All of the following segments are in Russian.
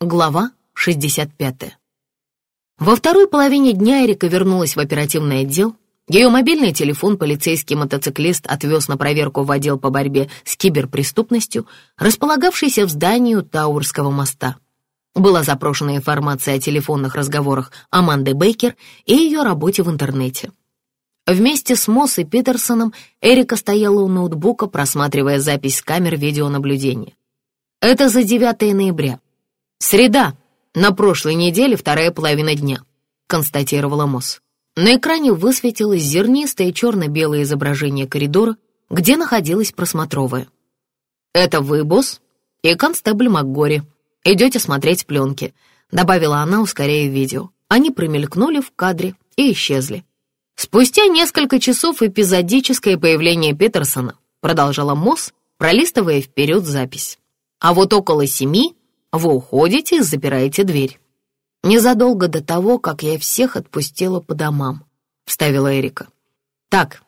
Глава 65. Во второй половине дня Эрика вернулась в оперативный отдел. Ее мобильный телефон полицейский мотоциклист отвез на проверку в отдел по борьбе с киберпреступностью, располагавшийся в здании Тауэрского моста. Была запрошена информация о телефонных разговорах Аманды Бейкер и ее работе в интернете. Вместе с Мосс и Питерсоном Эрика стояла у ноутбука, просматривая запись с камер видеонаблюдения. Это за 9 ноября. «Среда, на прошлой неделе вторая половина дня», — констатировала Мосс. На экране высветилось зернистое черно-белое изображение коридора, где находилась просмотровая. «Это вы, босс, и констебль МакГори. Идете смотреть пленки», — добавила она, ускоряя видео. Они промелькнули в кадре и исчезли. Спустя несколько часов эпизодическое появление Питерсона, продолжала Мосс, пролистывая вперед запись. А вот около семи вы уходите и запираете дверь. Незадолго до того, как я всех отпустила по домам, вставила Эрика. Так,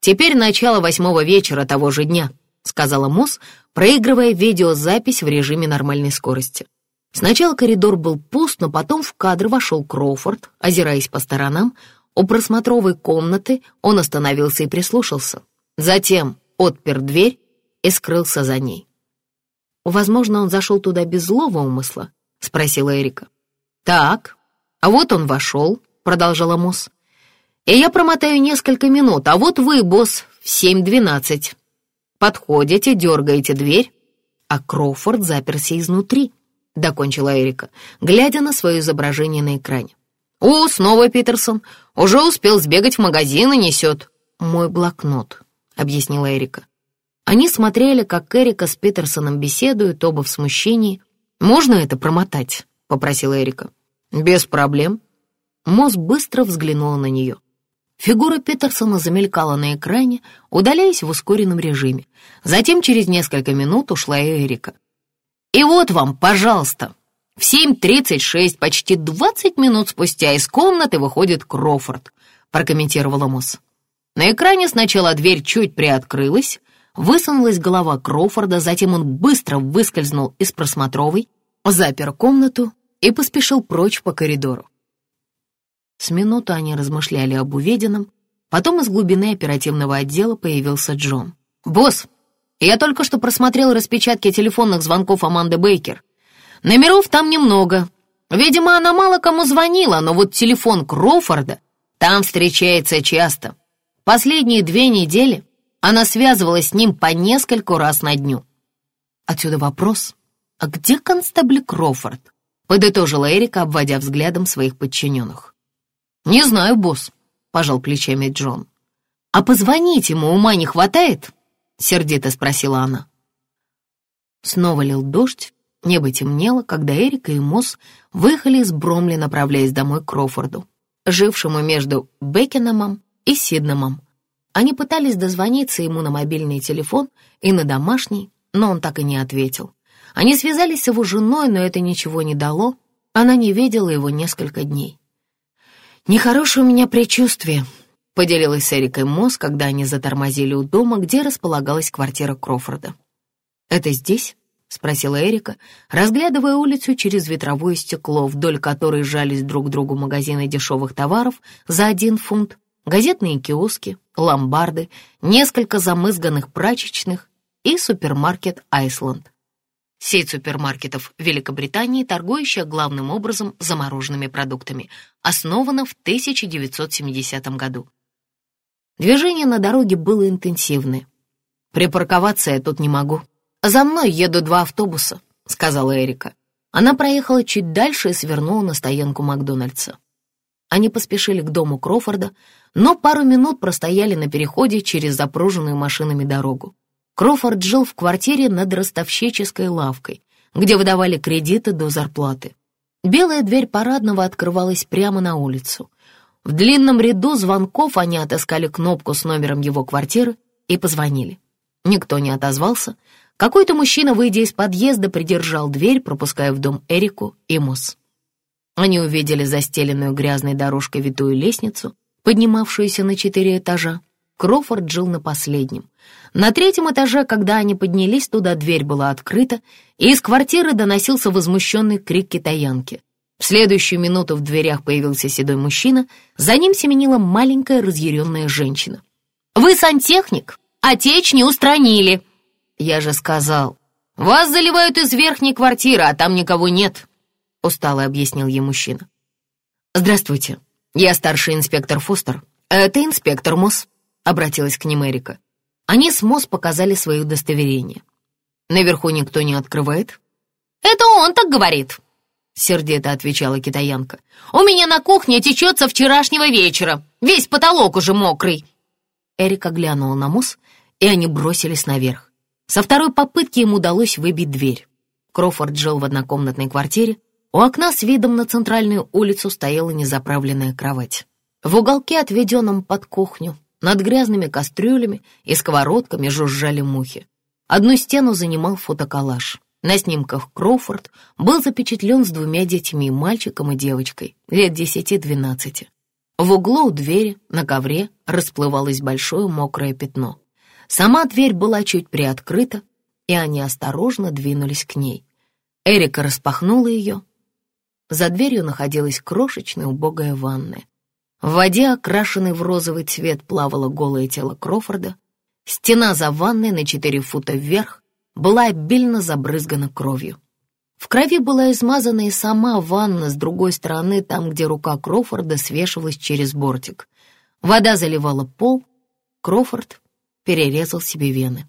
теперь начало восьмого вечера того же дня, сказала Мосс, проигрывая видеозапись в режиме нормальной скорости. Сначала коридор был пуст, но потом в кадр вошел Кроуфорд, озираясь по сторонам. У просмотровой комнаты он остановился и прислушался. Затем отпер дверь и скрылся за ней. «Возможно, он зашел туда без злого умысла?» — спросила Эрика. «Так, а вот он вошел», — продолжала Мосс. «И я промотаю несколько минут, а вот вы, босс, в семь двенадцать. Подходите, дергаете дверь, а Кроуфорд заперся изнутри», — докончила Эрика, глядя на свое изображение на экране. «О, снова Питерсон. Уже успел сбегать в магазин и несет». «Мой блокнот», — объяснила Эрика. Они смотрели, как Эрика с Питерсоном беседуют, оба в смущении. «Можно это промотать?» — попросила Эрика. «Без проблем». Мосс быстро взглянула на нее. Фигура Питерсона замелькала на экране, удаляясь в ускоренном режиме. Затем через несколько минут ушла и Эрика. «И вот вам, пожалуйста!» В 7.36, почти 20 минут спустя, из комнаты выходит Крофорд, прокомментировала Мосс. На экране сначала дверь чуть приоткрылась, Высунулась голова Кроуфорда, затем он быстро выскользнул из просмотровой, запер комнату и поспешил прочь по коридору. С минуту они размышляли об увиденном, потом из глубины оперативного отдела появился Джон. «Босс, я только что просмотрел распечатки телефонных звонков Аманды Бейкер. Номеров там немного. Видимо, она мало кому звонила, но вот телефон Кроуфорда там встречается часто. Последние две недели она связывалась с ним по нескольку раз на дню. Отсюда вопрос, а где констебль Кроуфорд? Подытожила Эрика, обводя взглядом своих подчиненных. «Не знаю, босс», — пожал плечами Джон. «А позвонить ему ума не хватает?» — сердито спросила она. Снова лил дождь, небо темнело, когда Эрика и Мосс выехали из Бромли, направляясь домой к Крофорду, жившему между Бекеномом и Сиднемом, они пытались дозвониться ему на мобильный телефон и на домашний, но он так и не ответил. Они связались с его женой, но это ничего не дало. Она не видела его несколько дней. «Нехорошее у меня предчувствие», — поделилась с Эрикой Мосс, когда они затормозили у дома, где располагалась квартира Крофорда. «Это здесь?» — спросила Эрика, разглядывая улицу через ветровое стекло, вдоль которой жались друг к другу магазины дешевых товаров за один фунт, газетные киоски, ломбарды, несколько замызганных прачечных и супермаркет «Айсланд». Сеть супермаркетов Великобритании, торгующая главным образом замороженными продуктами, основана в 1970 году. Движение на дороге было интенсивное. «Припарковаться я тут не могу. За мной едут два автобуса», — сказала Эрика. Она проехала чуть дальше и свернула на стоянку Макдональдса. Они поспешили к дому Крофорда, но пару минут простояли на переходе через запруженную машинами дорогу. Крофорд жил в квартире над ростовщической лавкой, где выдавали кредиты до зарплаты. Белая дверь парадного открывалась прямо на улицу. В длинном ряду звонков они отыскали кнопку с номером его квартиры и позвонили. Никто не отозвался. Какой-то мужчина, выйдя из подъезда, придержал дверь, пропуская в дом Эрику и Мосс. Они увидели застеленную грязной дорожкой витую лестницу, поднимавшуюся на четыре этажа. Крофорд жил на последнем. На третьем этаже, когда они поднялись туда, дверь была открыта, и из квартиры доносился возмущенный крик китаянки. В следующую минуту в дверях появился седой мужчина, за ним семенила маленькая разъяренная женщина. «Вы сантехник, а не устранили!» «Я же сказал, вас заливают из верхней квартиры, а там никого нет», — устало объяснил ей мужчина. «Здравствуйте, я старший инспектор Фостер. Это инспектор Мосс», — обратилась к ним Эрика. Они с Мосс показали свои удостоверения. «Наверху никто не открывает?» «Это он так говорит», — сердито отвечала китаянка. «У меня на кухне течет со вчерашнего вечера. Весь потолок уже мокрый». Эрика глянула на Мосс, и они бросились наверх. Со второй попытки им удалось выбить дверь. Крофорд жил в однокомнатной квартире. У окна с видом на центральную улицу стояла незаправленная кровать. В уголке, отведенном под кухню, над грязными кастрюлями и сковородками жужжали мухи. Одну стену занимал фотоколлаж. На снимках Кроуфорд был запечатлен с двумя детьми, мальчиком и девочкой, лет десяти-двенадцати. В углу у двери, на ковре, расплывалось большое мокрое пятно. Сама дверь была чуть приоткрыта, и они осторожно двинулись к ней. Эрика распахнула ее. За дверью находилась крошечная убогая ванная. В воде, окрашенной в розовый цвет, плавало голое тело Крофорда. Стена за ванной на четыре фута вверх была обильно забрызгана кровью. В крови была измазана и сама ванна с другой стороны, там, где рука Крофорда свешивалась через бортик. Вода заливала пол. Крофорд перерезал себе вены.